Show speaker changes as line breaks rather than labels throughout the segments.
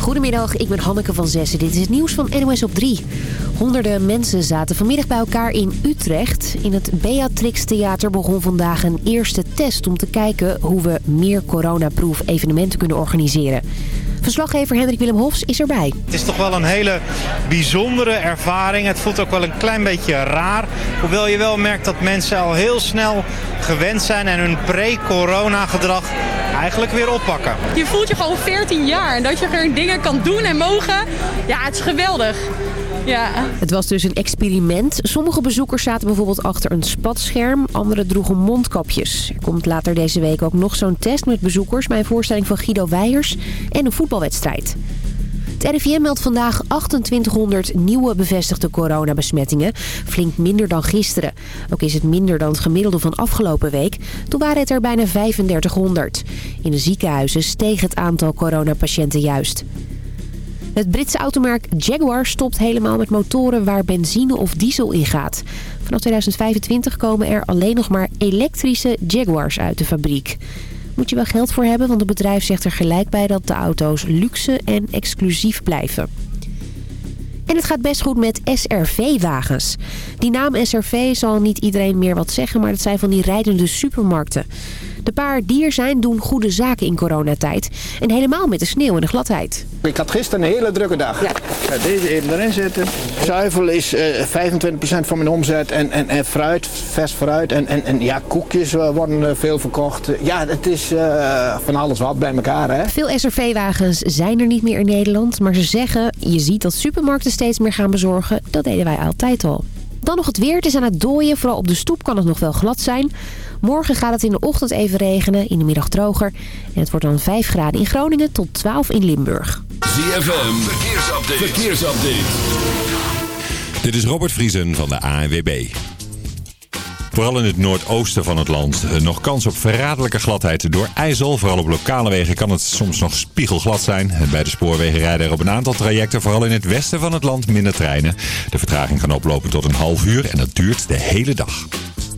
Goedemiddag, ik ben Hanneke van Zessen. Dit is het nieuws van NOS op 3. Honderden mensen zaten vanmiddag bij elkaar in Utrecht. In het Beatrix Theater begon vandaag een eerste test... om te kijken hoe we meer coronaproof evenementen kunnen organiseren. Verslaggever Hendrik Willem Hofs is erbij.
Het is toch wel een hele bijzondere ervaring. Het voelt ook wel een klein beetje raar. Hoewel je wel merkt dat mensen al heel snel gewend zijn... en hun pre-corona gedrag eigenlijk weer oppakken.
Je voelt je gewoon 14 jaar en dat je er dingen kan doen en mogen. Ja, het is geweldig. Ja.
Het was dus een experiment. Sommige bezoekers zaten bijvoorbeeld achter een spatscherm. Anderen droegen mondkapjes. Er komt later deze week ook nog zo'n test met bezoekers... bij een voorstelling van Guido Weijers en een voetbalwedstrijd. Het RIVM meldt vandaag 2800 nieuwe bevestigde coronabesmettingen. Flink minder dan gisteren. Ook is het minder dan het gemiddelde van afgelopen week. Toen waren het er bijna 3500. In de ziekenhuizen steeg het aantal coronapatiënten juist. Het Britse automerk Jaguar stopt helemaal met motoren waar benzine of diesel in gaat. Vanaf 2025 komen er alleen nog maar elektrische Jaguars uit de fabriek. Moet je wel geld voor hebben, want het bedrijf zegt er gelijk bij dat de auto's luxe en exclusief blijven. En het gaat best goed met SRV-wagens. Die naam SRV zal niet iedereen meer wat zeggen, maar het zijn van die rijdende supermarkten. De paar die er zijn doen goede zaken in coronatijd. En helemaal met de sneeuw en de gladheid.
Ik had gisteren een hele drukke dag.
Ja.
Ga deze even erin zetten. Zuivel is eh 25% van mijn omzet. En, en, en fruit, vers fruit. En, en, en ja, koekjes eh, worden eh, veel verkocht. Ja, het is eh, van alles wat bij elkaar. Hè?
Veel SRV-wagens zijn er niet meer in Nederland. Maar ze zeggen, je ziet dat supermarkten steeds meer gaan bezorgen. Dat deden wij altijd al. Dan nog het weer. Het is aan het dooien. Vooral op de stoep kan het nog wel glad zijn. Morgen gaat het in de ochtend even regenen. In de middag droger. En het wordt dan 5 graden in Groningen tot 12 in Limburg.
ZFM, verkeersupdate. verkeersupdate.
Dit is Robert Vriesen van de ANWB. Vooral in het noordoosten van het land eh, nog kans op verraderlijke gladheid door ijzel. Vooral op lokale wegen kan het soms nog spiegelglad zijn. Bij de spoorwegen rijden er op een aantal trajecten, vooral in het westen van het land, minder treinen. De vertraging kan oplopen tot een half uur en dat duurt de hele dag.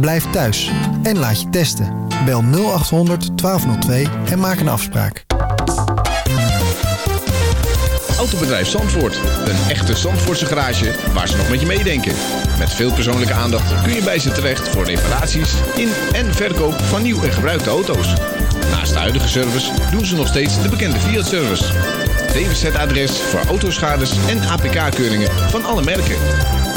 blijf thuis en laat je testen. Bel 0800 1202 en maak een afspraak.
Autobedrijf Zandvoort. Een echte Zandvoortse garage waar ze nog met je meedenken. Met veel persoonlijke aandacht kun je bij ze terecht voor reparaties in en verkoop van nieuw en gebruikte auto's. Naast de huidige service doen ze nog steeds de bekende Fiat-service. DWZ-adres voor autoschades en APK-keuringen van alle merken.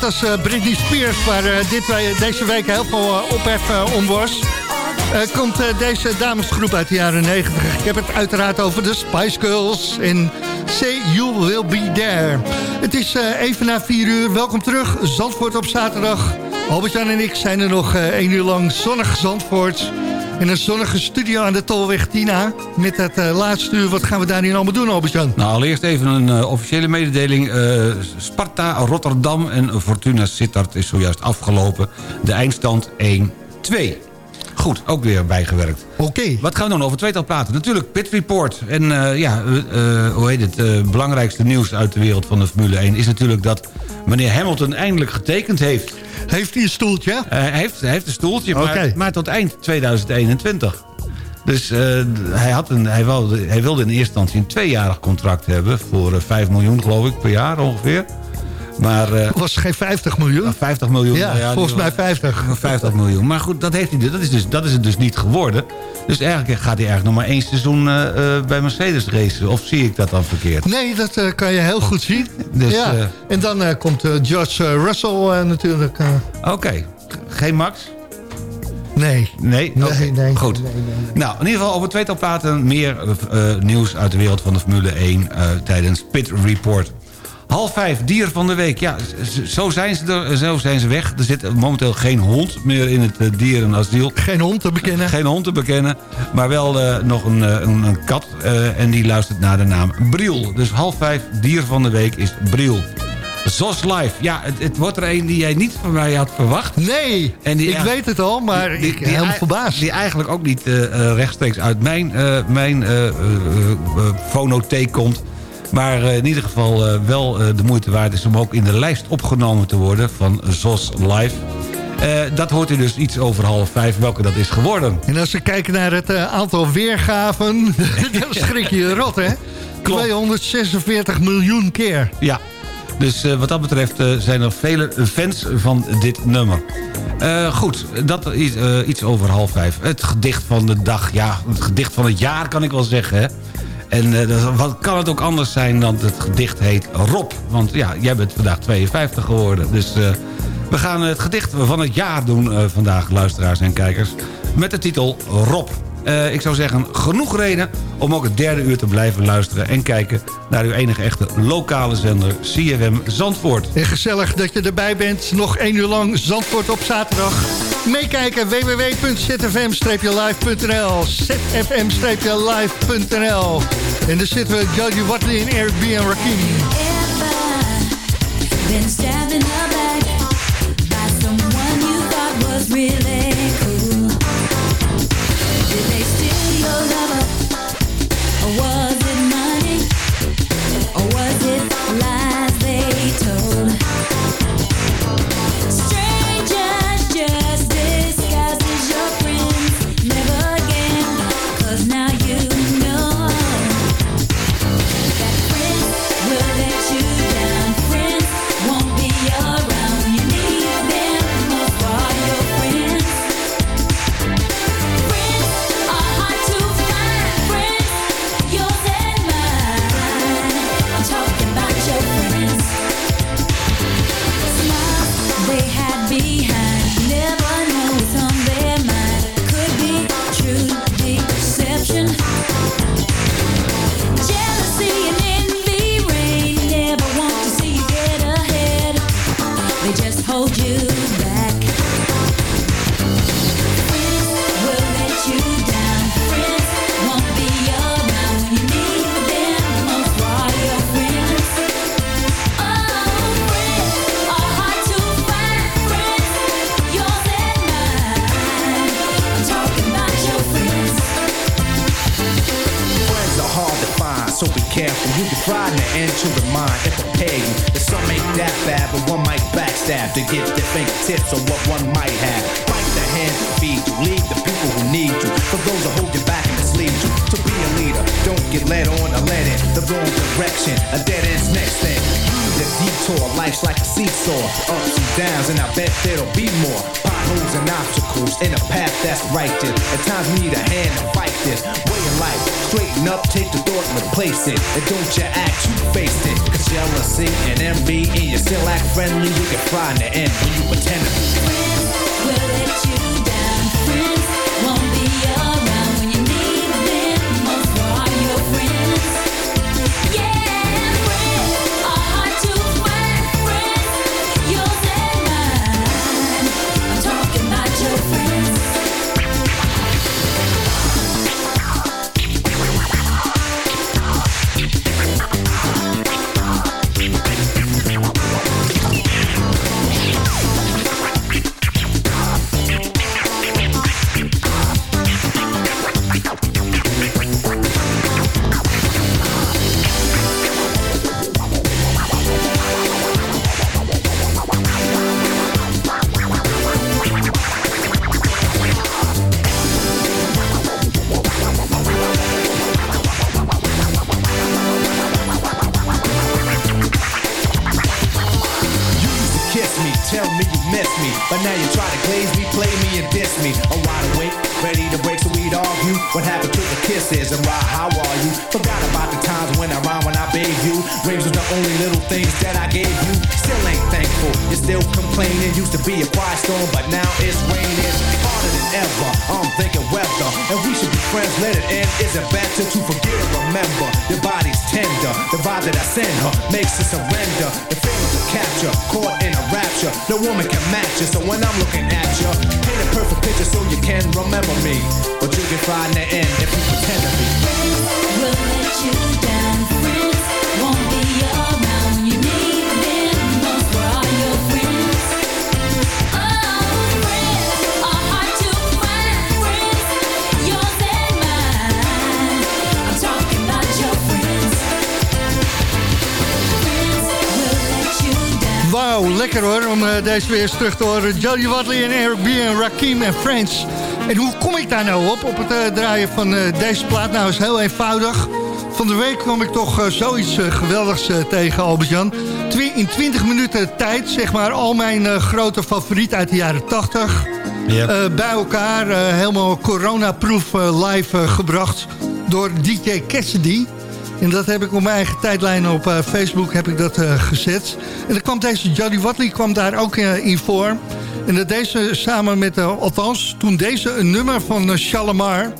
Net als eh, Britney Spears, waar eh, dit, deze week heel veel eh, ophef om was... komt deze damesgroep uit de jaren 90. Ik heb het uiteraard over de Spice Girls en Say You Will Be There. Het is even na 4 uur. Welkom terug, Zandvoort op zaterdag. Albert-Jan en ik zijn er nog één uur lang zonnig Zandvoort... In een zonnige studio aan de Tolweg Tina. Met het eh, laatste uur, wat gaan we daarin allemaal doen, Albert-Jan?
Nou, allereerst even een eh, officiële mededeling. Eh, Sparta, Rotterdam en Fortuna Sittard is zojuist afgelopen. De eindstand 1-2. Goed, ook weer bijgewerkt.
Oké.
Wat gaan we doen over tweetal praten? Natuurlijk Pit Report. En ja, hoe heet het? belangrijkste nieuws uit de wereld van de Formule 1... is natuurlijk dat meneer Hamilton eindelijk getekend heeft.
Heeft hij een stoeltje?
Eh, hij, heeft, heeft een stoeltje, maar,
Oké.
maar tot eind 2021. Dus eh, hij, had een, hij, wilde, hij wilde in eerste instantie een tweejarig contract hebben... voor eh, 5 miljoen, geloof ik, per jaar ongeveer. Maar... eh,
was geen 50 miljoen?
50 miljoen.
Ja, volgens mij 50.
50 miljoen. Maar goed, dat, heeft hij, dus- dat, is dus, dat is het dus niet geworden. Dus eigenlijk gaat hij eigenlijk nog maar één seizoen eh, eh, bij Mercedes racen. Of zie ik dat dan verkeerd?
Nee, dat kan je heel goed zien.
Dus,
ja. en dan komt George Russell natuurlijk.
Oké, geen Max?
Nee.
Nee?
Nee,
Oké,
nee,
Goed. Nou, in ieder geval over tweetal praten. Meer nieuws uit de wereld van de Formule 1 eh, tijdens Pit Report. Half vijf, dier van de week. Ja, zo zijn ze, er, zo zijn ze weg. Er zit momenteel geen hond meer in het eh, dierenasiel.
Geen hond te bekennen.
Geen hond te bekennen. Maar wel eh, nog een, eh, een, een kat. en die luistert naar de naam Briel. Dus half vijf, dier van de week is Briel. Zos Live. Ja, het, het wordt er een die jij niet van mij had verwacht.
Nee,
En die,
ik weet het al, maar ik ben helemaal verbaasd.
Die eigenlijk ook niet rechtstreeks uit mijn, mijn fonotheek komt. Maar eh, in ieder geval eh, wel eh, de moeite waard is om ook in de lijst opgenomen te worden van Zos Live. Dat hoort u dus iets over half vijf, welke dat is geworden.
En als we kijken naar het aantal weergaven, dan schrik je rot, hè? 246 miljoen keer.
Ja, dus wat dat betreft zijn er vele fans van dit nummer. Goed, dat is iets over half vijf. Het gedicht van de dag, ja, het gedicht van het jaar kan ik wel zeggen, hè. En eh, wat kan het ook anders zijn dan het gedicht heet Rob? Want ja, jij bent vandaag 52 geworden. Dus eh, we gaan het gedicht van het jaar doen eh, vandaag, luisteraars en kijkers. Met de titel Rob. Ik zou zeggen, genoeg reden om ook het derde uur te blijven luisteren... en kijken naar uw enige echte lokale zender CFM Zandvoort.
En gezellig dat je erbij bent. Nog één uur lang Zandvoort op zaterdag. Meekijken www.zfm-live.nl zfm-live.nl En daar zitten we Jody Watley en Eric B. en Rakim. Deze weer eens terug te horen. Jolly Watley en Eric B. en Rakim en Friends. En hoe kom ik daar nou op, op het eh, draaien van eh, deze plaat? Nou, is heel eenvoudig. Van de week kwam ik toch eh, zoiets eh, geweldigs eh, tegen, Albert-Jan. In 20 minuten tijd, zeg maar, al mijn eh, grote favorieten uit de jaren 80...
Ja.
eh, bij elkaar, eh, helemaal coronaproof eh, live eh, gebracht door DJ Cassidy. En dat heb ik op mijn eigen tijdlijn op eh, Facebook heb ik dat eh, gezet. En dan kwam deze Jolly Watley kwam daar ook eh, in voor. En dat deze samen met, althans, toen deze een nummer van uh, Shalimar.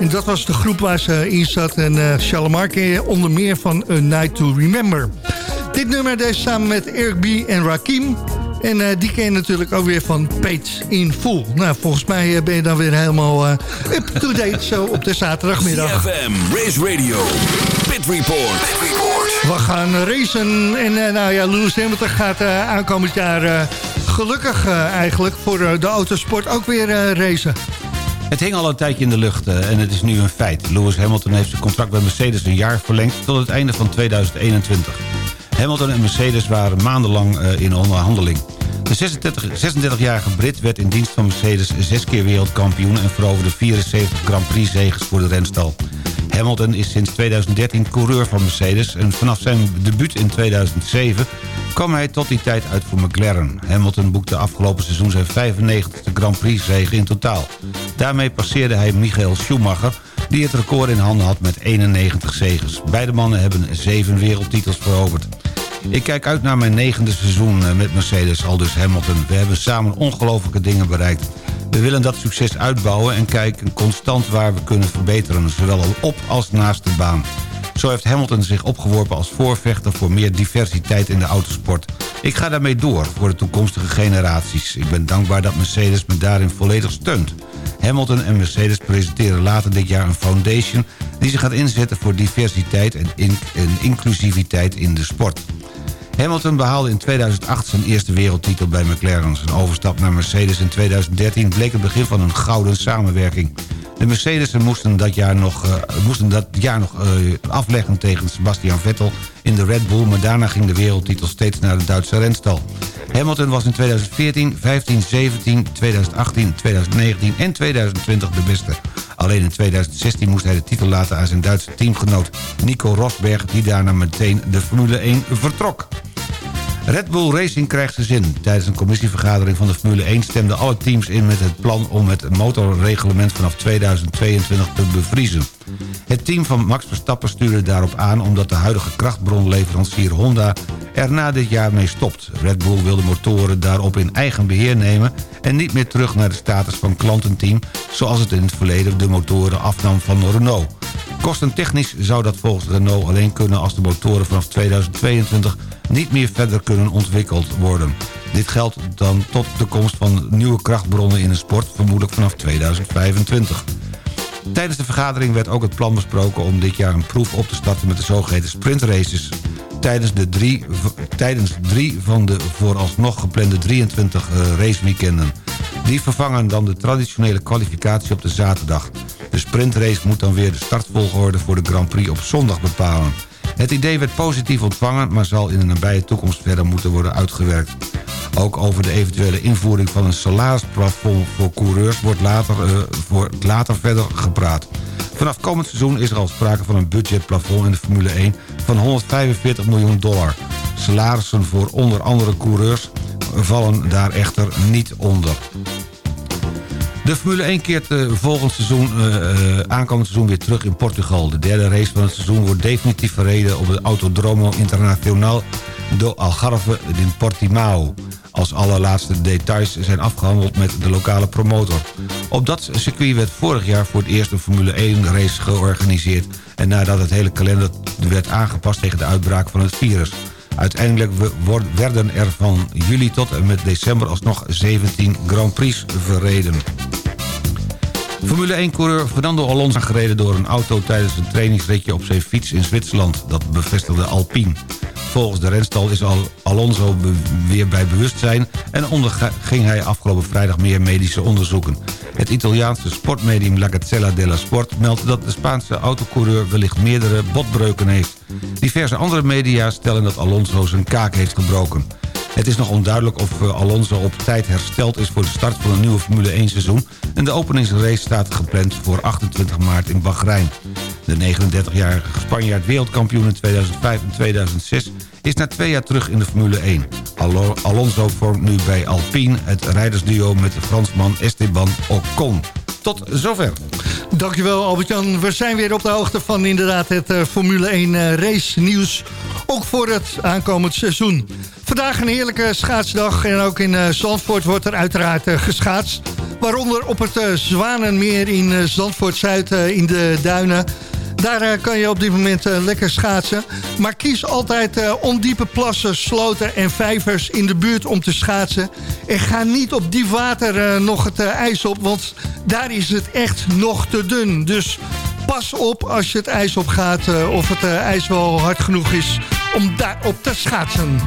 En dat was de groep waar ze in zat. En Shalimar ken je onder meer van A Night to Remember. Dit nummer deze samen met Eric B. en Rakim. En die ken je natuurlijk ook weer van Page in Full. Nou, volgens mij ben je dan weer helemaal eh, up-to-date zo op de zaterdagmiddag.
CFM, Race Radio, Pit Report.
We gaan racen. En eh, nou ja, Lewis Hamilton gaat eh, aankomend jaar eh, gelukkig eh, eigenlijk voor de autosport ook weer eh, racen.
Het hing al een tijdje in de lucht en het is nu een feit. Lewis Hamilton heeft zijn contract bij Mercedes een jaar verlengd... tot het einde van 2021. Hamilton en Mercedes waren maandenlang eh, in onderhandeling. De 36 36-jarige Brit werd in dienst van Mercedes zes keer wereldkampioen... en veroverde 74 Grand Prix-zegens voor de renstal. Hamilton is sinds 2013 coureur van Mercedes... en vanaf zijn debuut in 2007 kwam hij tot die tijd uit voor McLaren. Hamilton boekte afgelopen seizoen zijn 95e Grand Prix-zege in totaal. Daarmee passeerde hij Michael Schumacher... die het record in handen had met 91 zegens. Beide mannen hebben zeven wereldtitels veroverd. Ik kijk uit naar mijn negende seizoen eh, met Mercedes, aldus Hamilton. We hebben samen ongelofelijke dingen bereikt. We willen dat succes uitbouwen en kijken constant waar we kunnen verbeteren... zowel op als naast de baan. Zo heeft Hamilton zich opgeworpen als voorvechter voor meer diversiteit in de autosport. Ik ga daarmee door voor de toekomstige generaties. Ik ben dankbaar dat Mercedes me daarin volledig steunt. Hamilton en Mercedes presenteren later dit jaar een foundation... die zich gaat inzetten voor diversiteit en, en inclusiviteit in de sport. Hamilton behaalde in 2008 zijn eerste wereldtitel bij McLaren. Zijn overstap naar Mercedes in 2013 bleek het begin van een gouden samenwerking. De Mercedesen moesten dat jaar nog, eh, moesten dat jaar nog eh, afleggen tegen Sebastian Vettel in de Red Bull... maar daarna ging de wereldtitel steeds naar de Duitse renstal. Hamilton was in 2014, 15, 17, 2018, 2019 en 2020 de beste. Alleen in 2016 moest hij de titel laten aan zijn Duitse teamgenoot Nico Rosberg... die daarna meteen de Formule 1 vertrok. Red Bull Racing krijgt zijn zin. Tijdens een commissievergadering van de Formule 1 stemden alle teams in met het plan om het motorreglement vanaf 2022 te bevriezen. Het team van Max Verstappen stuurde daarop aan omdat de huidige krachtbronleverancier Honda er na dit jaar mee stopt. Red Bull wil de motoren daarop in eigen beheer nemen en niet meer terug naar de status van klantenteam zoals het in het verleden de motoren afnam van Renault. Kostentechnisch zou dat volgens Renault alleen kunnen als de motoren vanaf 2022 niet meer verder kunnen ontwikkeld worden. Dit geldt dan tot de komst van nieuwe krachtbronnen in de sport, vermoedelijk vanaf 2025. Tijdens de vergadering werd ook het plan besproken om dit jaar een proef op te starten met de zogeheten sprintraces. Tijdens, de drie, tijdens drie van de vooralsnog geplande 23 eh, raceweekenden. Die vervangen dan de traditionele kwalificatie op de zaterdag. De sprintrace moet dan weer de startvolgorde voor de Grand Prix op zondag bepalen. Het idee werd positief ontvangen, maar zal in de nabije toekomst verder moeten worden uitgewerkt. Ook over de eventuele invoering van een salarisplafond voor coureurs wordt later, eh, wordt later verder gepraat. Vanaf komend seizoen is er al sprake van een budgetplafond in de Formule 1 van 145 miljoen dollar. Salarissen voor onder andere coureurs vallen daar echter niet onder. De Formule 1 keert eh, volgend seizoen, eh, eh, aankomend seizoen weer terug in Portugal. De derde race van het seizoen wordt definitief verreden op het Autodromo Internacional do Algarve in Portimao. Als allerlaatste details zijn afgehandeld met de lokale promotor. Op dat circuit werd vorig jaar voor het eerst een Formule 1 race georganiseerd... en nadat het hele kalender werd aangepast tegen de uitbraak van het virus. Uiteindelijk werden er van juli tot en met december alsnog 17 Grand Prix verreden. Formule 1-coureur Fernando Alonso gereden door een auto tijdens een trainingsritje op zijn fiets in Zwitserland. Dat bevestigde Alpine. Volgens de renstal is Al Alonso weer bij bewustzijn... en onderging hij afgelopen vrijdag meer medische onderzoeken. Het Italiaanse sportmedium La Gazzella della Sport meldt dat de Spaanse autocoureur wellicht meerdere botbreuken heeft. Diverse andere media stellen dat Alonso zijn kaak heeft gebroken. Het is nog onduidelijk of eh, Alonso op tijd hersteld is voor de start van een nieuwe Formule 1 seizoen... en de openingsrace staat gepland voor 28 maart in Bahrein. De 39-jarige Spanjaard wereldkampioen in 2005 en 2006 is na twee jaar terug in de Formule 1. Alo- Alonso vormt nu bij Alpine het rijdersduo met de Fransman Esteban Ocon. Tot zover.
Dankjewel Albert-Jan. We zijn weer op de hoogte van inderdaad het eh, Formule 1 eh, race nieuws. Ook voor het aankomend seizoen. Vandaag een heerlijke schaatsdag. En ook in eh, Zandvoort wordt er uiteraard geschaatst. Waaronder op het Zwanenmeer in Zandvoort-Zuid in de Duinen. Daar eh, kan je op dit moment eh, lekker schaatsen. Maar kies altijd eh, ondiepe plassen, sloten en vijvers in de buurt om te schaatsen. En ga niet op diep water nog het ijs op, want daar is het echt nog te dun. Dus pas op als je het ijs op gaat of het ijs wel hard genoeg is om daarop te schaatsen.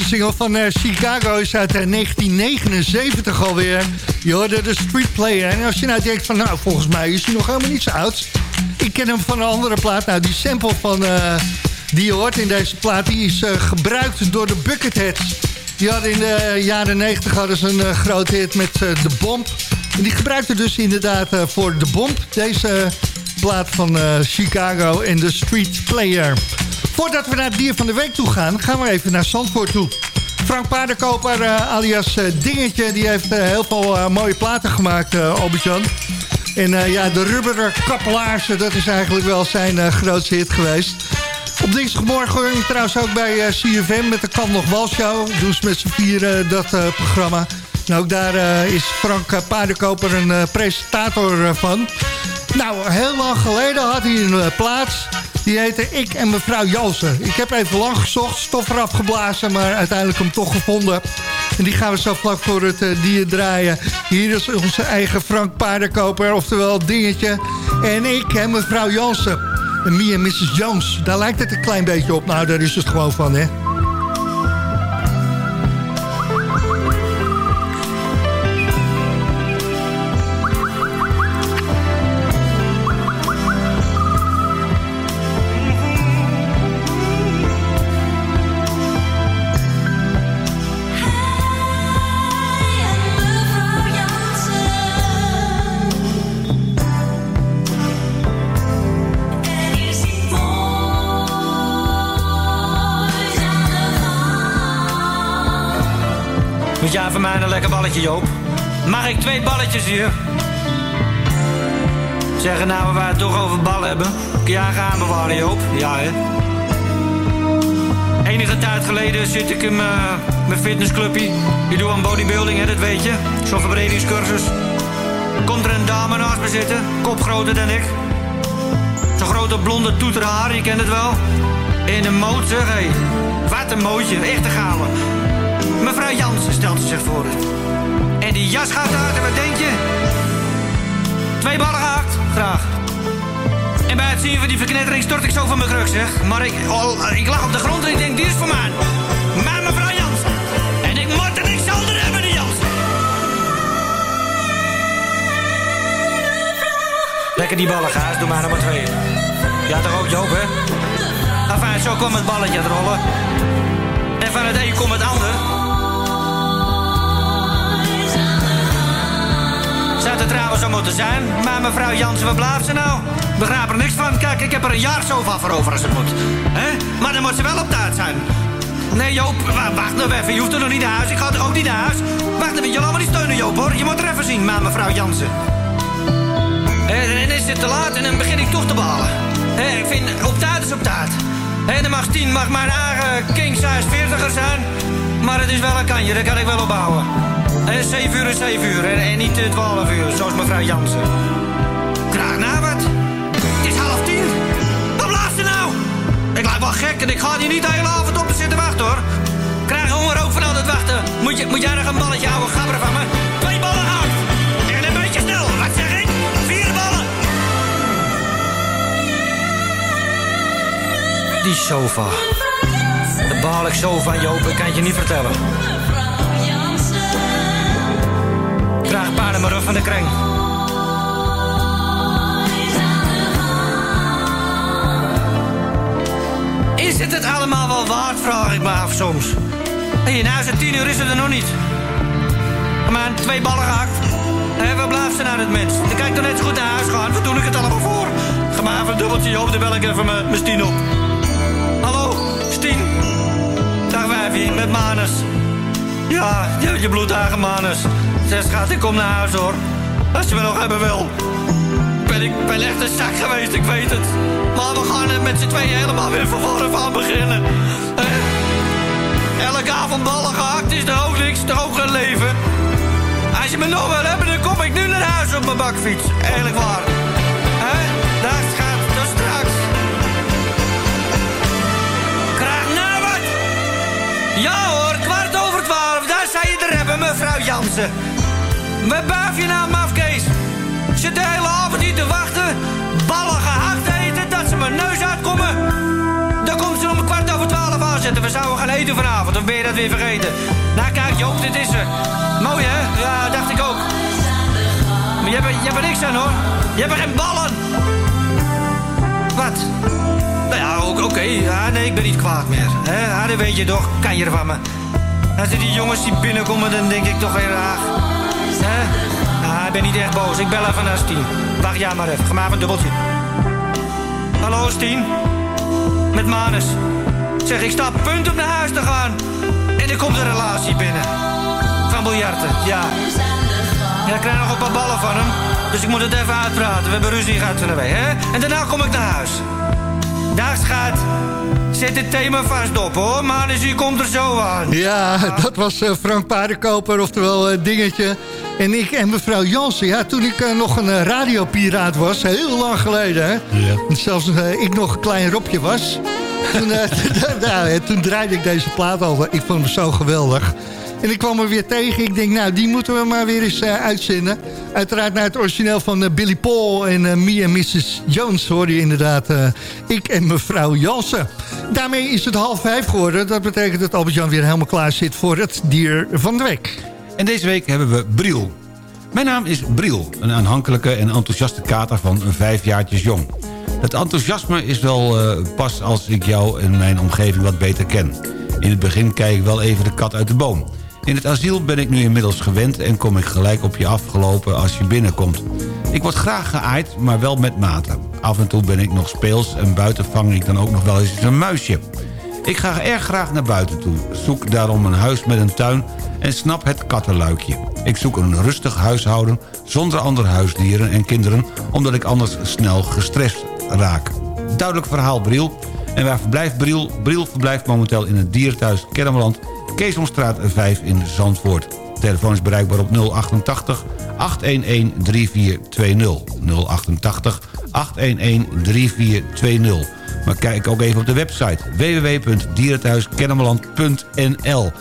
Deze single van eh, Chicago is uit eh, 1979 alweer. Je hoorde de Street Player. En als je nou denkt van, nou, volgens mij is hij nog helemaal niet zo oud. Ik ken hem van een andere plaat. Nou, die sample van, eh, die je hoort in deze plaat... die is eh, gebruikt door de Bucketheads. Die hadden in de jaren 90 hadden ze een eh, grote hit met eh, De Bomb. En die gebruikten dus inderdaad eh, voor De Bomb... deze plaat van eh, Chicago en de Street Player. Voordat we naar het dier van de week toe gaan... gaan we even naar Zandvoort toe. Frank Paardenkoper, eh, alias eh, Dingetje... die heeft eh, heel veel mooie platen gemaakt, Albert-Jan. En ja, de rubberen kappelaarsen... dat is eigenlijk wel zijn grootste hit geweest. Op dinsdagmorgen trouwens ook bij CFM... met de Kan Nog Wal Show. Doen met z'n vieren dat programma. En ook daar is Frank Paardenkoper een presentator van... Nou, heel lang geleden had hij een plaats. Die heette Ik en mevrouw Jansen. Ik heb even lang gezocht, stof eraf geblazen... maar uiteindelijk hem toch gevonden. En die gaan we zo vlak voor het eh, dier draaien. Hier is onze eigen Frank Paardenkoper, oftewel Dingetje. En ik en mevrouw Jansen. En me en Mrs. Jones. Daar lijkt het een klein beetje op. Nou, daar is het gewoon van, hè.
Jij voor mij een lekker balletje, Joop? Mag ik twee balletjes hier? Zeggen nou, waar we het toch over ballen hebben. Kun jij gaan bewaren, Joop? Ja, hè? Enige tijd geleden zit ik in mijn fitnessclubje. Je doet aan bodybuilding, hè, dat weet je. Zo'n verbredingscursus. Komt er een dame naast me zitten, kop groter dan ik. Zo'n grote blonde toeterhaar, je kent het wel. In een zeg, hé. Wat een mootje, echt te gouden. Mevrouw Jansen stelt ze zich voor. En die jas gaat uit en wat denk je? Twee ballen gehakt, graag. En bij het zien van die verknettering stort ik zo van mijn kruk, zeg. Maar ik, ik lag op de grond en ik denk, die is voor mij. Maar mevrouw Jansen. En ik moet er niks anders hebben, die Jansen. Lekker die ballen, gaas. Doe maar nog maar twee. Ja, toch ook, Joop, hè? Enfin, zo kwam het balletje te rollen. En van het een komt het ander. Het trouwens zo moeten zijn. Maar mevrouw Jansen, wat blijft ze nou? Begrijp er niks van. Kijk, ik heb er een jaar sofa voor over als het moet. hè? Maar dan moet ze wel op tijd zijn. Nee, Joop, wa- wacht nou even. Je hoeft er nog niet naar huis. Ik ga er ook niet naar huis. Wacht even, je allemaal niet steunen, Joop, hoor. Je moet er even zien, maar mevrouw Jansen. En, is het te laat en dan begin ik toch te balen. Ik vind, op tijd is op tijd. En dan mag 10 mag mijn eigen king size 40er zijn. Maar het is wel een kanje, daar kan ik wel op bouwen. En 7 uur is 7 uur en, niet eh, 12 uur, zoals mevrouw Jansen. Graag na wat. Het is half tien. Wat blaast ze nou? Ik lijk wel gek en ik ga hier niet de hele avond op te zitten wachten hoor. Krijg honger ook van al dat wachten. Moet, je, moet jij nog een balletje houden, gabber van me? Twee ballen hout. En een beetje snel, wat zeg ik? Vier ballen. Die sofa. Daar baal ik zo van, Joop. Ik kan het je niet vertellen. Paarden maar van de kring. Is het het allemaal wel waard, vraag ik me af soms. En hier, nou is het tien uur, is het er nog niet. Kom aan, twee ballen gehakt. Hé, waar blijft ze nou, het mens? Dan kan ik net zo goed naar huis gaan. Wat doe ik het allemaal voor? Ga maar even een dubbeltje op, dan bel ik even mijn Stien op. Hallo, Stien. Dag wijfie, met Manus. Ja, je, je bloeddagen Manus. Schat, ik kom naar huis hoor. Als je me nog hebben wil. Ben ik ben echt een zak geweest, ik weet het. Maar we gaan er met z'n tweeën helemaal weer van aan beginnen. Eh, elke avond ballen gehakt is er ook niks, toch ook een leven. Als je me nog wil hebben, dan kom ik nu naar huis op mijn bakfiets. Eerlijk waar. Dag schat, tot straks. Graag nou wat. Ja hoor, kwart over twaalf, daar zou je er hebben, mevrouw Jansen. Wat buif je nou, mafkees? Zit de hele avond hier te wachten, ballen gehakt eten, dat ze mijn neus uitkomen. Dan komt ze om kwart over twaalf aanzetten. We zouden gaan eten vanavond, of ben je dat weer vergeten? Nou kijk Joop, dit is ze. Mooi hè? Ja, dacht ik ook. Maar je hebt, je hebt niks aan hoor. Je hebt geen ballen. Wat? Nou ja, oké. Nee, ik ben niet kwaad meer. Hè? Dat weet je toch. Kan je er van me. Als er die jongens die binnenkomen, dan denk ik toch weer raar. Hè? Nou, ik ben niet echt boos. Ik bel even naar Stien. Wacht jij maar even. Ga maar even een dubbeltje. Hallo Stien. Met Manus. Zeg, ik sta punt om naar huis te gaan. En er komt een relatie binnen. Van biljarten, ja. Ja, ik krijg nog een paar ballen van hem. Dus ik moet het even uitpraten. We hebben ruzie gehad van de week, hè? En daarna kom ik naar huis. Dag, schat. Zet het thema vast op, hoor. Manus, u komt er zo aan.
Ja, dat was eh, Frank Paardenkoper, oftewel eh, Dingetje. En ik en mevrouw Jansen, ja, toen ik eh, nog een eh, radiopiraat was, heel lang geleden, hè. Zelfs eh, ik nog een klein ropje was. toen, nou, toen draaide ik deze plaat al. Ik vond hem zo geweldig. En ik kwam er weer tegen. Ik denk, nou, die moeten we maar weer eens uitzenden. Uiteraard naar het origineel van Billy Paul en eh, Me en Mrs. Jones... hoorde je inderdaad ik en mevrouw Jansen. Daarmee is het half vijf geworden. Dat betekent dat Albert-Jan weer helemaal klaar zit voor het dier van de week.
En deze week hebben we Briel. Mijn naam is Briel, een aanhankelijke en enthousiaste kater van vijf jaartjes jong. Het enthousiasme is wel eh, pas als ik jou en mijn omgeving wat beter ken. In het begin kijk ik wel even de kat uit de boom. In het asiel ben ik nu inmiddels gewend en kom ik gelijk op je afgelopen als je binnenkomt. Ik word graag geaaid, maar wel met mate. Af en toe ben ik nog speels en buiten vang ik dan ook nog wel eens een muisje. Ik ga erg graag naar buiten toe. Zoek daarom een huis met een tuin en snap het kattenluikje. Ik zoek een rustig huishouden zonder andere huisdieren en kinderen... omdat ik anders snel gestrest raak. Duidelijk verhaal, Briel. En waar verblijft Briel? Briel verblijft momenteel in het dierenthuis Kennemerland... Keesomstraat 5 in Zandvoort. Telefoon is bereikbaar op 088 811 3420. 088 811 3420. Maar kijk ook even op de website www.dierenthuiskennemerland.nl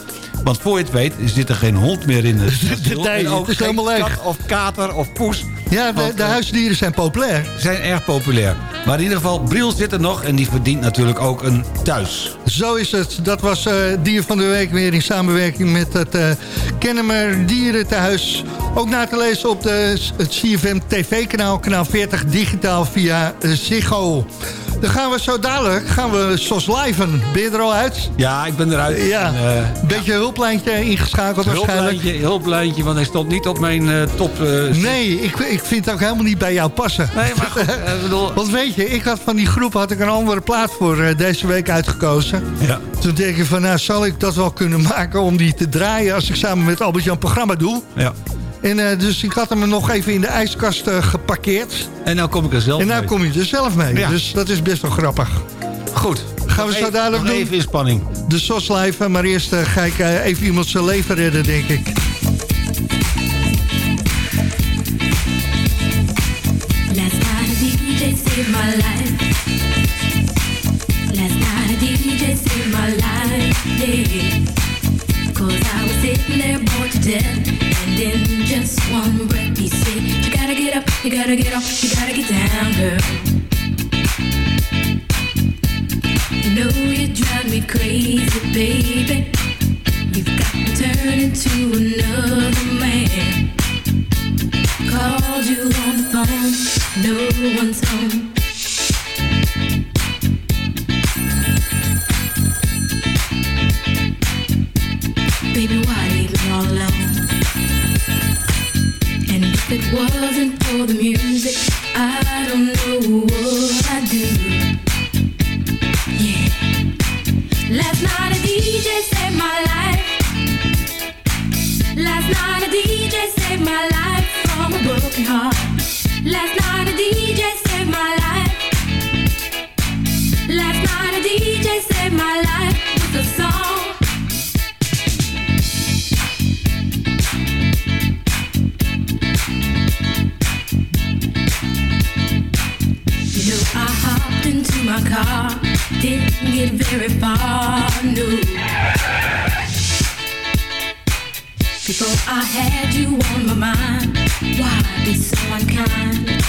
Want voor je het weet zit er geen hond meer in het asiel.
Nee,
En ook
het is
geen
helemaal leeg.
of kater of poes.
Ja, de, de
eh,
huisdieren zijn populair.
zijn erg populair. Maar in ieder geval, Briel zit er nog en die verdient natuurlijk ook een thuis.
Zo is het. Dat was eh, Dier van de Week weer in samenwerking met het eh Kennemer Dierentehuis. Ook na te lezen op de, het CFM TV-kanaal, kanaal 40 digitaal via Ziggo. Dan gaan we zo dadelijk, gaan we SOS liven. Ben je er al uit?
Ja, ik ben eruit.
Ja,
En, eh,
een beetje hulplijntje ingeschakeld waarschijnlijk.
hulplijntje, hulplijntje, want hij stond niet op mijn eh, top... eh,
Nee, ik, ik vind het ook helemaal niet bij jou passen.
Nee, maar goed, bedoel...
Want weet je, ik had van die groep had ik een andere plaat voor deze week uitgekozen.
Ja.
Toen denk ik van, nou zal ik dat wel kunnen maken om die te draaien als ik samen met Albert-Jan programma doe.
Ja.
En eh, dus ik had hem nog even in de ijskast eh, geparkeerd.
En nou kom ik er zelf
En nou
mee.
kom je er zelf mee.
Ja.
Dus dat is best wel grappig.
Goed.
Gaan we zo dadelijk
nog
doen.
even in spanning.
De SOS live, maar eerst eh, ga ik eh, even iemand zijn leven redden, denk ik.
You gotta get off, you gotta get down, girl. You know you drive me crazy, baby. You've got me turning to another man. Called you on the phone, no one's home. Baby, why leave me all alone? If it wasn't for the music, I don't know what very far, no. Before I had you on my mind, why be so unkind?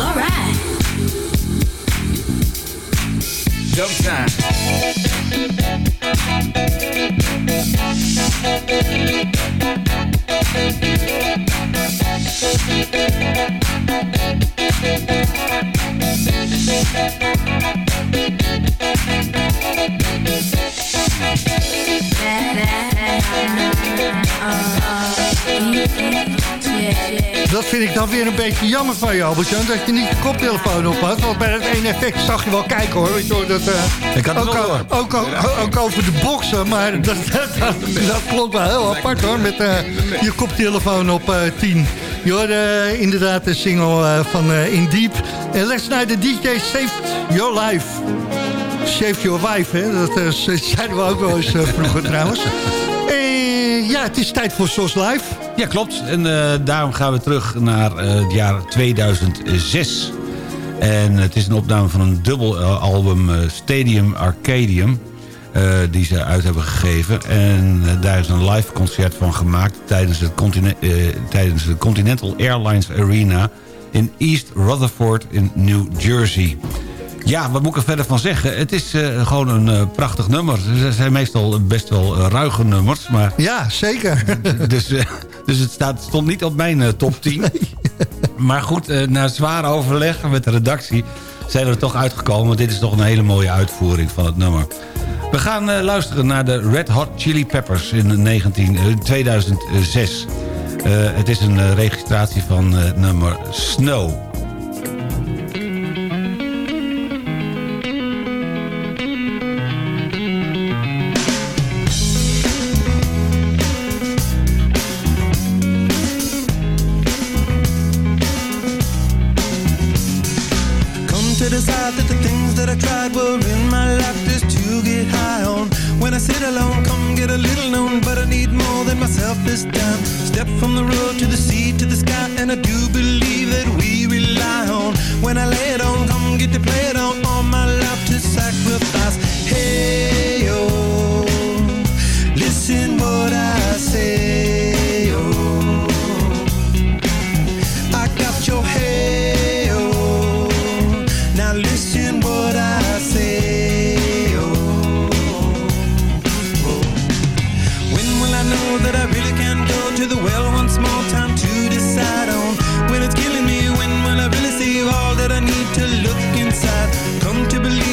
alright.
Jump time. Yeah, yeah.
Dat vind ik dan weer een beetje jammer van je, Albert-Jan, dat je niet je koptelefoon op had. Want bij het ene effect zag je wel kijken, hoor. Weet je, hoor, dat, eh,
Ik had het
ook,
door.
ook, o- ook over de boksen, maar dat, dat, dat, dat klopt wel heel apart, hoor. Met eh, je koptelefoon op eh 10. Je hoorde eh, inderdaad de single eh, van eh, In Deep. En Let's Night, the DJ Saved Your Life. Save Your Wife, hè. Dat eh, zeiden we ook wel eens eh, vroeger trouwens. Ja, het is tijd voor SOS Live.
Ja, klopt. En eh, daarom gaan we terug naar eh, het jaar 2006. En het is een opname van een dubbel eh, album Stadium Arcadium... die ze uit hebben gegeven. En daar is een live concert van gemaakt... tijdens het, tijdens de Continental Airlines Arena... in East Rutherford in New Jersey. Ja, wat moet ik er verder van zeggen? Het is eh, gewoon een eh, prachtig nummer. Ze zijn meestal best wel ruige nummers, maar...
Ja, zeker.
dus, eh, dus het staat, stond niet op mijn top 10. Maar goed, na zwaar overleg met de redactie... zijn we er toch uitgekomen, want dit is toch een hele mooie uitvoering van het nummer. We gaan luisteren naar de Red Hot Chili Peppers in 19, eh, 2006. Eh, het is een registratie van nummer Snow.
That I really can go to the well once more? Time to decide on when it's killing me. When will I really see all that I need to look inside? Come to believe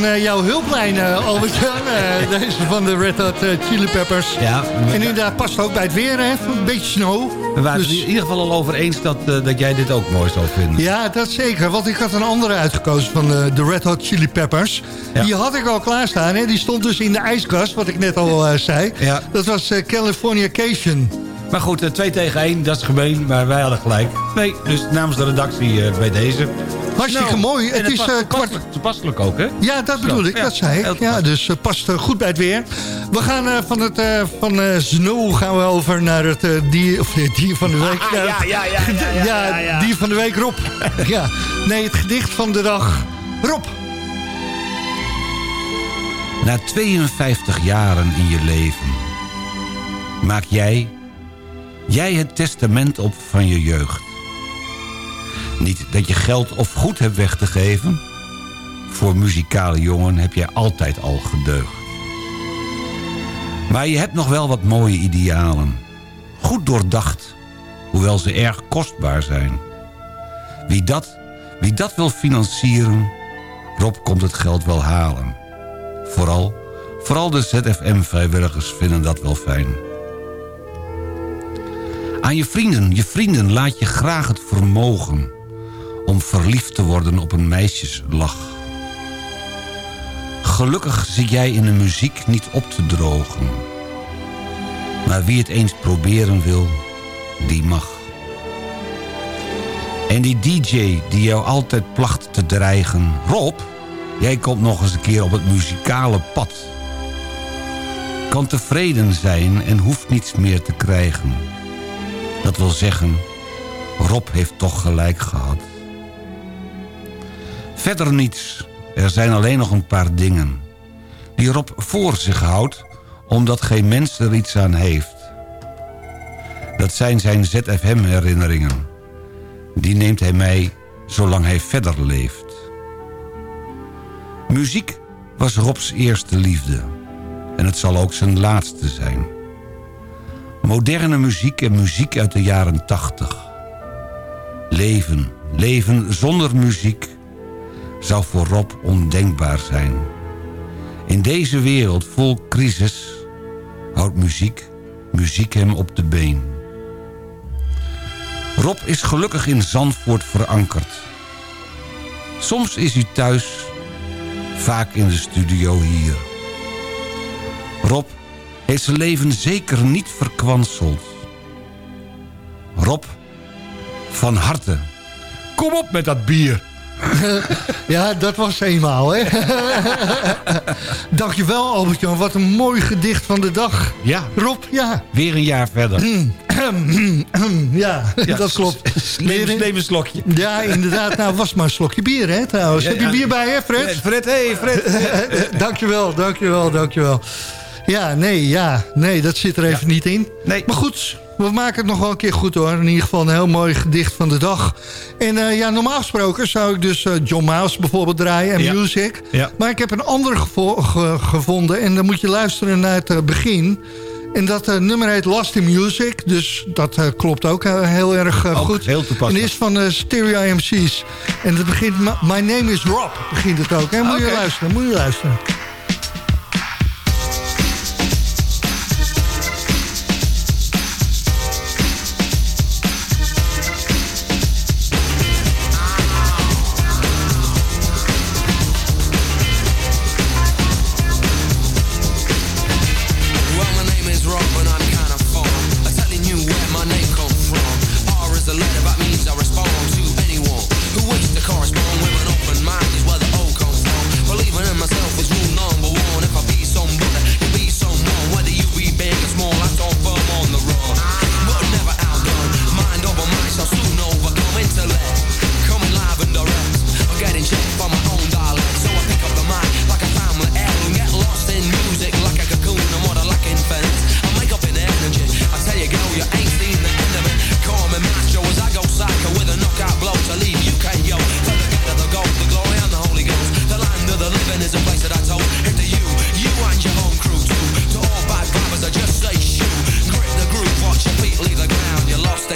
van eh, jouw hulplijn, eh, Albert-Jan. Eh, deze van de Red Hot Chili Peppers.
Ja.
En inderdaad past ook bij het weer, hè? Een beetje snow.
We waren
Dus-
het in ieder geval al over eens dat, dat jij dit ook mooi zou vinden.
Ja, dat zeker. Want ik had een andere uitgekozen van de, de Red Hot Chili Peppers. Die had ik al klaarstaan. Hè? Die stond dus in de ijskast, wat ik net al zei.
Ja.
Dat was eh, Californication.
Maar goed, eh, 2 tegen 1, dat is gemeen, maar wij hadden gelijk. Nee, dus namens de redactie bij deze.
Hartstikke
Nou,
mooi.
en
Het is
past-
eh, kwart...
toepasselijk, ook, hè?
Ja, dat bedoel ik,
ja,
dat zei ik. Ja, dus eh, past eh, goed bij het weer. We gaan eh, van, het, eh, van eh, snow gaan we over naar het eh, dier, of, eh, dier van de week.
ja, ja, ja, ja, ja, ja, ja.
dier van de week, Rob. ja. Nee, het gedicht van de dag. Rob.
Na 52 jaren in je leven maak jij, jij het testament op van je jeugd. Niet dat je geld of goed hebt weg te geven. Voor muzikale jongen heb jij altijd al gedeugd. Maar je hebt nog wel wat mooie idealen. Goed doordacht, hoewel ze erg kostbaar zijn. Wie dat, wie dat wil financieren, Rob komt het geld wel halen. Vooral, vooral de ZFM-vrijwilligers vinden dat wel fijn. Aan je vrienden, je vrienden laat je graag het vermogen... om verliefd te worden op een meisjeslach. Gelukkig zit jij in de muziek niet op te drogen. Maar wie het eens proberen wil, die mag. En die DJ die jou altijd placht te dreigen... Rob, jij komt nog eens een keer op het muzikale pad. Kan tevreden zijn en hoeft niets meer te krijgen. Dat wil zeggen, Rob heeft toch gelijk gehad. Verder niets, er zijn alleen nog een paar dingen... die Rob voor zich houdt, omdat geen mens er iets aan heeft. Dat zijn zijn ZFM-herinneringen. Die neemt hij mij zolang hij verder leeft. Muziek was Robs eerste liefde. En het zal ook zijn laatste zijn. Moderne muziek en muziek uit de jaren tachtig. Leven, leven zonder muziek zou voor Rob ondenkbaar zijn. In deze wereld vol crisis houdt muziek, muziek hem op de been. Rob is gelukkig in Zandvoort verankerd. Soms is hij thuis, vaak in de studio hier. Rob heeft zijn leven zeker niet verkwanseld. Rob, van harte, kom op met dat bier.
ja, dat was eenmaal, hè? Dankjewel, Albert-Jan. Wat een mooi gedicht van de dag.
Ja.
Rob, ja.
Weer een jaar verder.
ja,
Ja,
dat klopt.
Neem, neem een slokje.
Ja, inderdaad. Nou, was maar een slokje bier, hè, trouwens.
Ja,
Heb je bier bij, hè, Fred?
Fred, hey, Fred.
dankjewel, dankjewel, dankjewel. Ja, nee, ja, nee, dat zit er even niet in.
Nee.
Maar goed, we maken het nog wel een keer goed hoor. In ieder geval een heel mooi gedicht van de dag. En eh, ja, normaal gesproken zou ik dus eh, John Miles bijvoorbeeld draaien en
Ja.
music.
Ja.
Maar ik heb een ander gevo- ge- gevonden en dan moet je luisteren naar het eh, begin. En dat nummer heet Lost in Music, dus dat klopt ook heel erg
Ook
goed.
heel
en
toepasselijk.
is van Stereo MC's. En het begint, My Name is Rob, begint het ook. Hè? Moet je luisteren, moet je luisteren.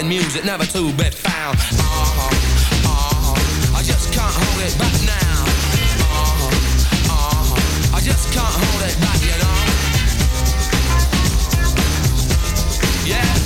and music never to be found. Oh, oh, I just can't hold it back now. Oh, oh, I just can't hold it back, you know. Yeah.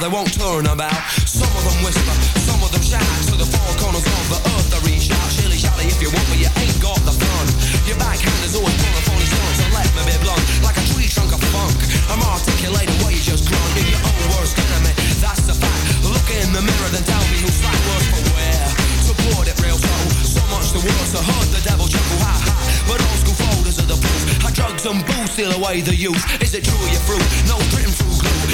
They won't turn about. Some of them whisper, some of them shout. To the four corners of the earth they reach out. Shilly shally if you want, but you ain't got the fun. Your backhand is always full of phony stunts. So let me be blunt, like a tree trunk of funk. I'm articulating what you just grunt. You're your own worst enemy, that's the fact. Look in the mirror, then tell me who's slack worse for wear. Support it real slow, so much the worse. I heard the devil chuckle, ha ha. But old school folders are the proof. How drugs and booze steal away the youth. Is it true you're through? No written through glue.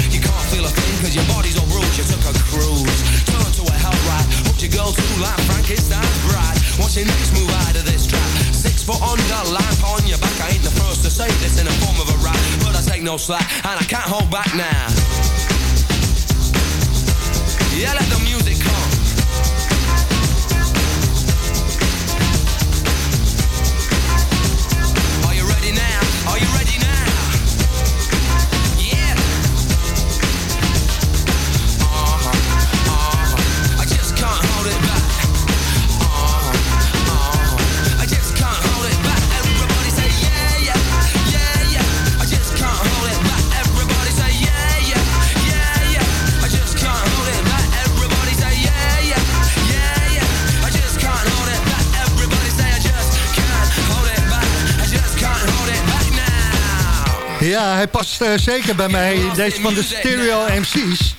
Feel a thing cause your body's all bruised. You took a cruise, turn to a hell ride. Hooked your girl too like Frankenstein's bride. What's your next move out of this trap? Six foot under, lamp on your back. I ain't the first to say this in the form of a rap. But I take no slack and I can't hold back now. Yeah, let the music
Ja, hij past eh, zeker bij mij. Deze van de Stereo MC's.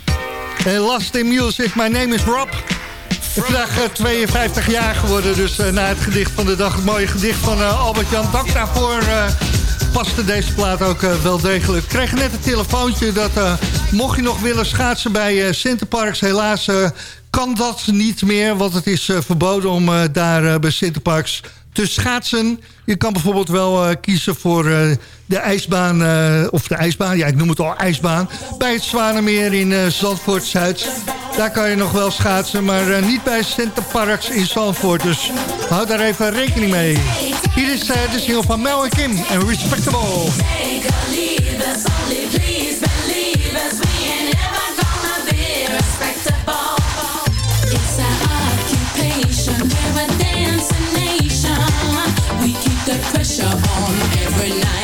En Last in Music, my name is Rob. Vandaag eh, 52 jaar geworden, dus eh, na het gedicht van de dag... het mooie gedicht van eh, Albert-Jan Dak daarvoor... eh, paste deze plaat ook eh, wel degelijk. Ik kreeg net een telefoontje dat eh, mocht je nog willen schaatsen bij eh Centerparks... helaas eh, kan dat niet meer, want het is eh, verboden om eh, daar eh, bij Centerparks te schaatsen. Je kan bijvoorbeeld wel eh, kiezen voor eh, de ijsbaan, eh, of de ijsbaan, ja ik noem het al ijsbaan... bij het Zwanemeer in Zandvoort-Zuid. Daar kan je nog wel schaatsen, maar niet bij Centerparks in Zandvoort. Dus hou daar even rekening mee. Hier is de single van Mel en Kim en Respectable.
Every night.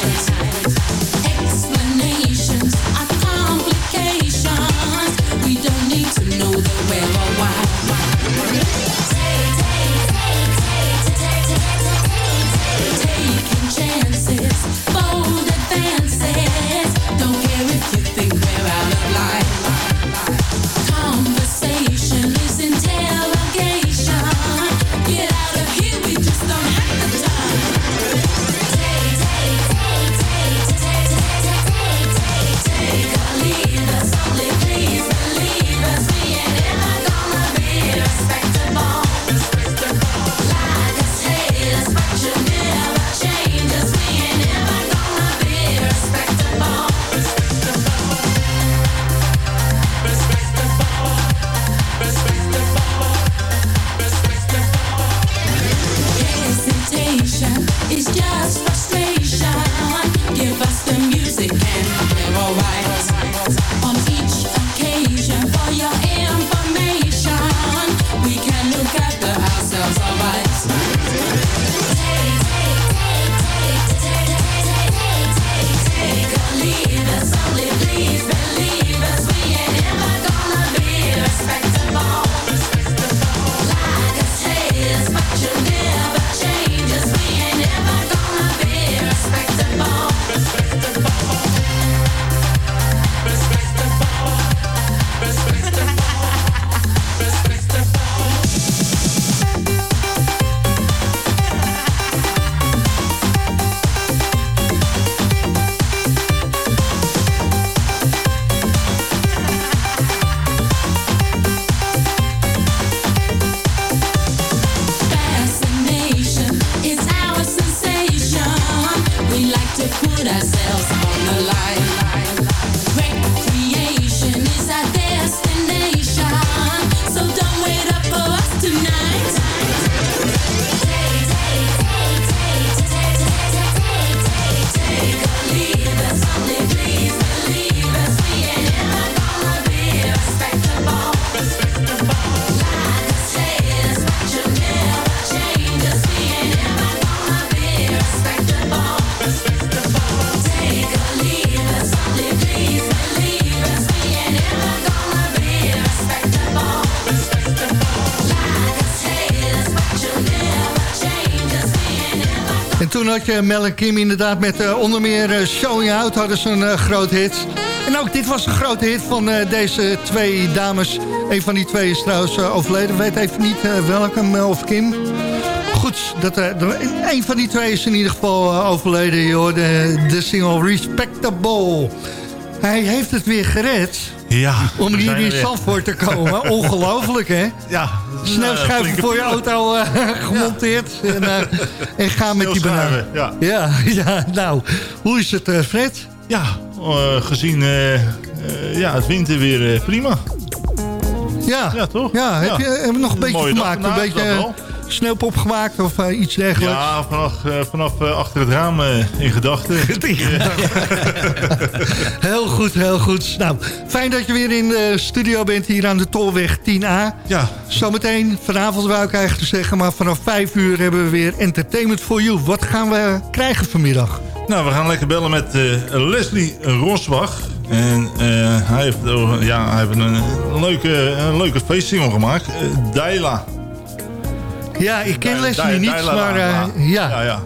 Toen had je Mel en Kim inderdaad met eh, onder meer eh, Show You Out hadden ze een eh, groot hit. En ook dit was een grote hit van eh, deze twee dames. Een van die twee is trouwens eh, overleden. Weet even niet eh, welke, Mel of Kim. Goed, dat, eh, een van die twee is in ieder geval eh, overleden. Je hoorde de single Respectable. Hij heeft het weer gered.
Ja.
Om
we
hier
er
in
weer.
Zandvoort te komen. Ongelooflijk, hè?
Ja.
Sneeuwschuiven
flinke
voor je auto eh, gemonteerd. En, eh, en ga met die banaan.
Ja.
Ja, ja, nou. Hoe is het, eh, Fred?
Ja, eh, gezien ja, het winterweer prima.
Ja.
Ja, toch?
Ja, heb je heb je nog een beetje gemaakt? Een beetje
dat wel.
Sneeuwpop gemaakt of eh, iets dergelijks?
Ja, vanaf, eh, vanaf eh, achter het raam in gedachten.
Heel goed, heel goed. Nou, fijn dat je weer in de studio bent hier aan de Tolweg 10A.
Ja.
Zometeen, vanavond wou ik eigenlijk zeggen, maar vanaf 5 uur hebben we weer Entertainment for You. Wat gaan we krijgen vanmiddag?
Nou, we gaan lekker bellen met Leslie Rosbach. En hij heeft, eh, ja, hij heeft een, een leuke, een leuke feestsingle gemaakt. Daila.
Ja, ik ken Leslie niet, maar eh, ja.
ja, ja.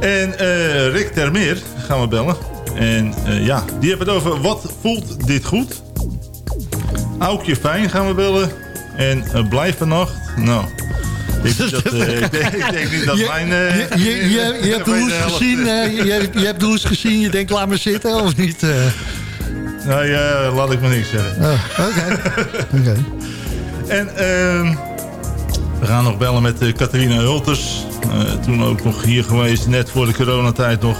En eh, Rick Termeer gaan we bellen. En eh, ja, die hebben het over wat voelt dit goed? Aukje Fijn gaan we bellen. En Blijf vannacht. Nou, ik, denk dat, ik, denk, ik denk niet dat
Je-
mijn...
je, je, je, je hebt de hoes gezien, je, hebt- je hebt de hoes gezien, je denkt laat me zitten of niet?
Nou ja, laat ik maar niks zeggen.
Oh, Oké. Oké.
En ehm, we gaan nog bellen met uh, Catharina Hulters. Eh, toen ook nog hier geweest, net voor de coronatijd nog.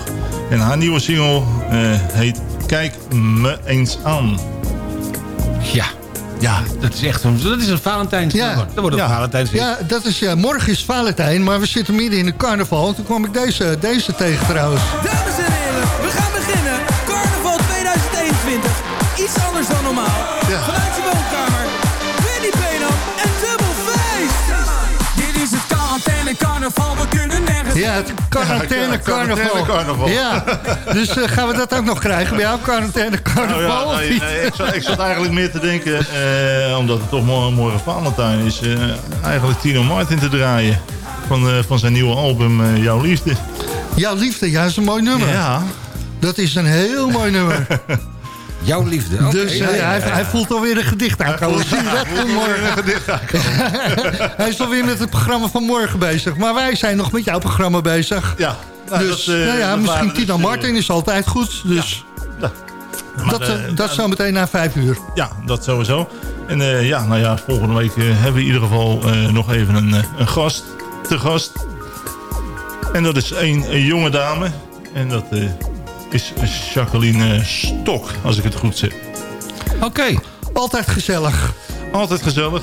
En haar nieuwe single eh, heet Kijk me eens aan.
Ja.
Ja.
Dat is echt een, dat is een Valentijns.
Ja.
Dat wordt een Valentijns.
Ja, dat is, ja, morgen is Valentijn, maar we zitten midden in de carnaval. En toen kwam ik deze, deze tegen trouwens.
Dames en heren, we gaan beginnen. Carnaval 2021. Iets anders dan normaal. Vanuit quarantaine carnaval. We kunnen nergens...
Ja, het quarantaine
Ja,
carnaval.
carnaval.
Ja, dus eh, gaan we dat ook nog krijgen bij jou, quarantaine carnaval?
Nou ja, nee,
niet?
nee, ik, zat, ik zat eigenlijk meer te denken, eh, omdat het toch morgen, morgen Valentijn is, eh, eigenlijk Tino Martin te draaien. Van, eh, van zijn nieuwe album Jouw Liefde.
Jouw liefde, ja, is een mooi nummer.
Ja.
Dat is een heel mooi nummer.
Jouw liefde.
Dus eh, hij, hij voelt alweer een gedicht aankomen. Zie je dat voor morgen? hij is alweer met het programma van morgen bezig. Maar wij zijn nog met jouw programma bezig.
Ja. Nou,
dus
dat, eh,
nou ja, misschien
waren dus,
Tina
eh,
Martin is altijd goed. Dus dat,
eh,
eh, dat zo meteen na vijf uur.
Ja, dat sowieso. En eh, ja, nou ja, volgende week hebben we in ieder geval eh, nog even een, eh, een gast te gast. En dat is een, een jonge dame. En dat eh, is Jacqueline Stok, als ik het goed zeg.
Oké.
Altijd gezellig.
Altijd gezellig.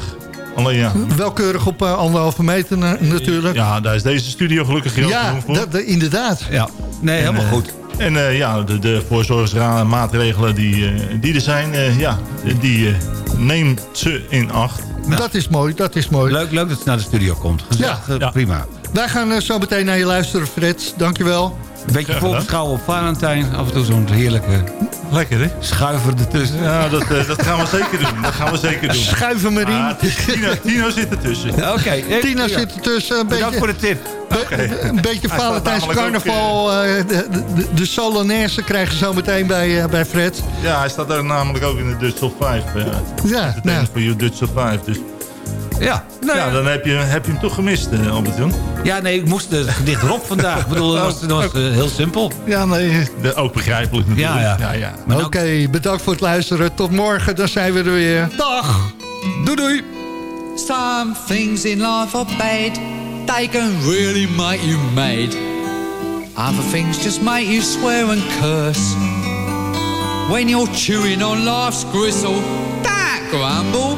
Alleen ja.
Welkeurig op eh, anderhalve meter na- natuurlijk.
Ja, daar is deze studio gelukkig heel
Ja,
genoeg voor.
dat- inderdaad.
Ja, nee, helemaal
eh,
goed.
En eh, ja, de, de voorzorgsmaatregelen die, eh, die er zijn, eh, ja, die eh, neemt ze in acht.
Dat is mooi, dat is mooi.
Leuk, leuk dat je naar de studio komt. Gezellig,
Ja.
eh, prima.
Wij gaan eh, zo meteen naar je luisteren, Fred. Dankjewel.
Een beetje voorbeschouwen op Valentijn. Af en toe zo'n heerlijke
Lekker, hè?
schuiver ertussen.
Ja, dat, eh, dat gaan we zeker doen. Dat gaan we zeker doen.
Schuiven me in.
Ah, Tino, Tino zit ertussen.
Oké.
Tina
ja.
zit ertussen. Een
Bedankt
beetje,
voor de tip.
be- een beetje Valentijns
ook,
carnaval. eh, de, de, de Solonaise krijgen ze zo meteen bij, bij Fred.
Ja, hij staat daar namelijk ook in de Dutch Top 5. Uh,
Ja, nou,
voor je Dutch Top 5. Dus
Ja, nou,
ja, dan heb je, heb je hem toch gemist, uh, Albert-Jan.
ja, nee, ik moest het gedicht erop vandaag. Ik bedoel, dat was, dat was eh, heel simpel.
Ja, nee, de- ook begrijpelijk natuurlijk.
Ja, ja.
ja,
dan-
Oké, bedankt voor het luisteren. Tot morgen, dan zijn we er weer. Dag!
Doei doei!
Some things in life are bad. They can really make you mad. Other things just make you swear and curse. When you're chewing on life's gristle, that grumble,